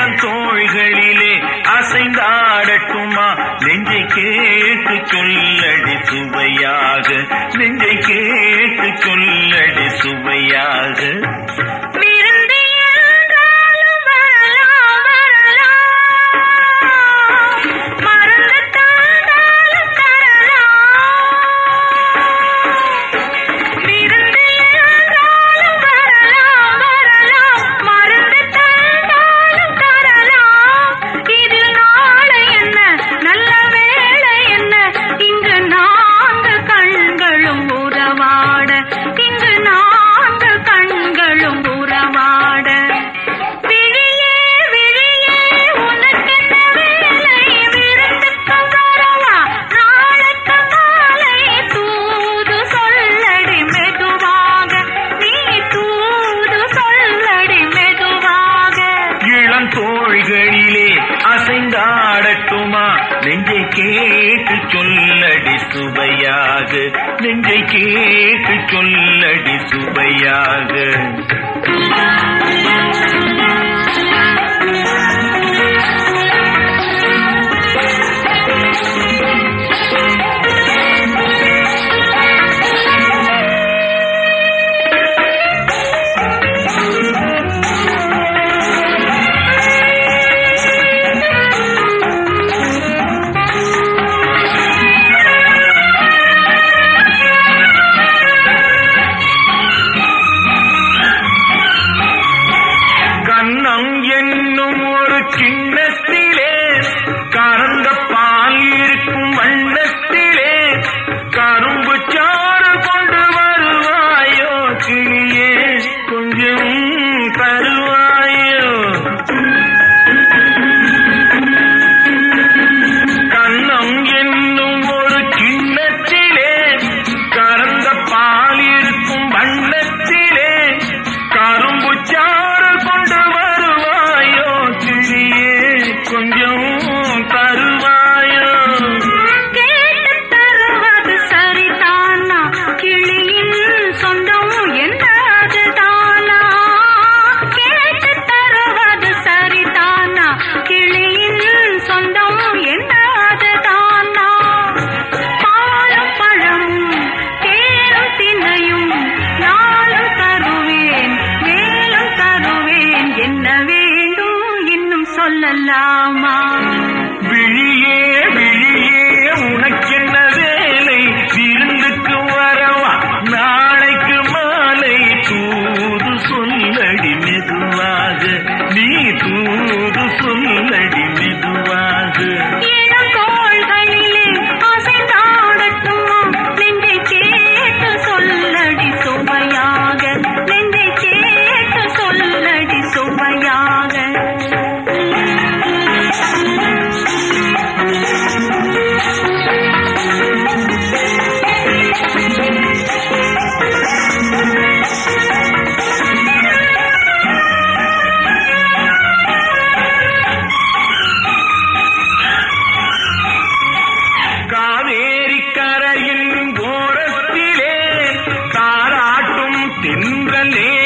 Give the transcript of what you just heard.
இளந்தோள்களிலே அசைந்தாடட்டுமா? நெஞ்சை கேட்டு சொல்லடி சுவையாக. நெஞ்சை கேட்டு சொல்லடி சுவையாக. நெஞ்சை கேட்டு சொல்லடி சுவையாக. சொல்லலாமா நின்ற நே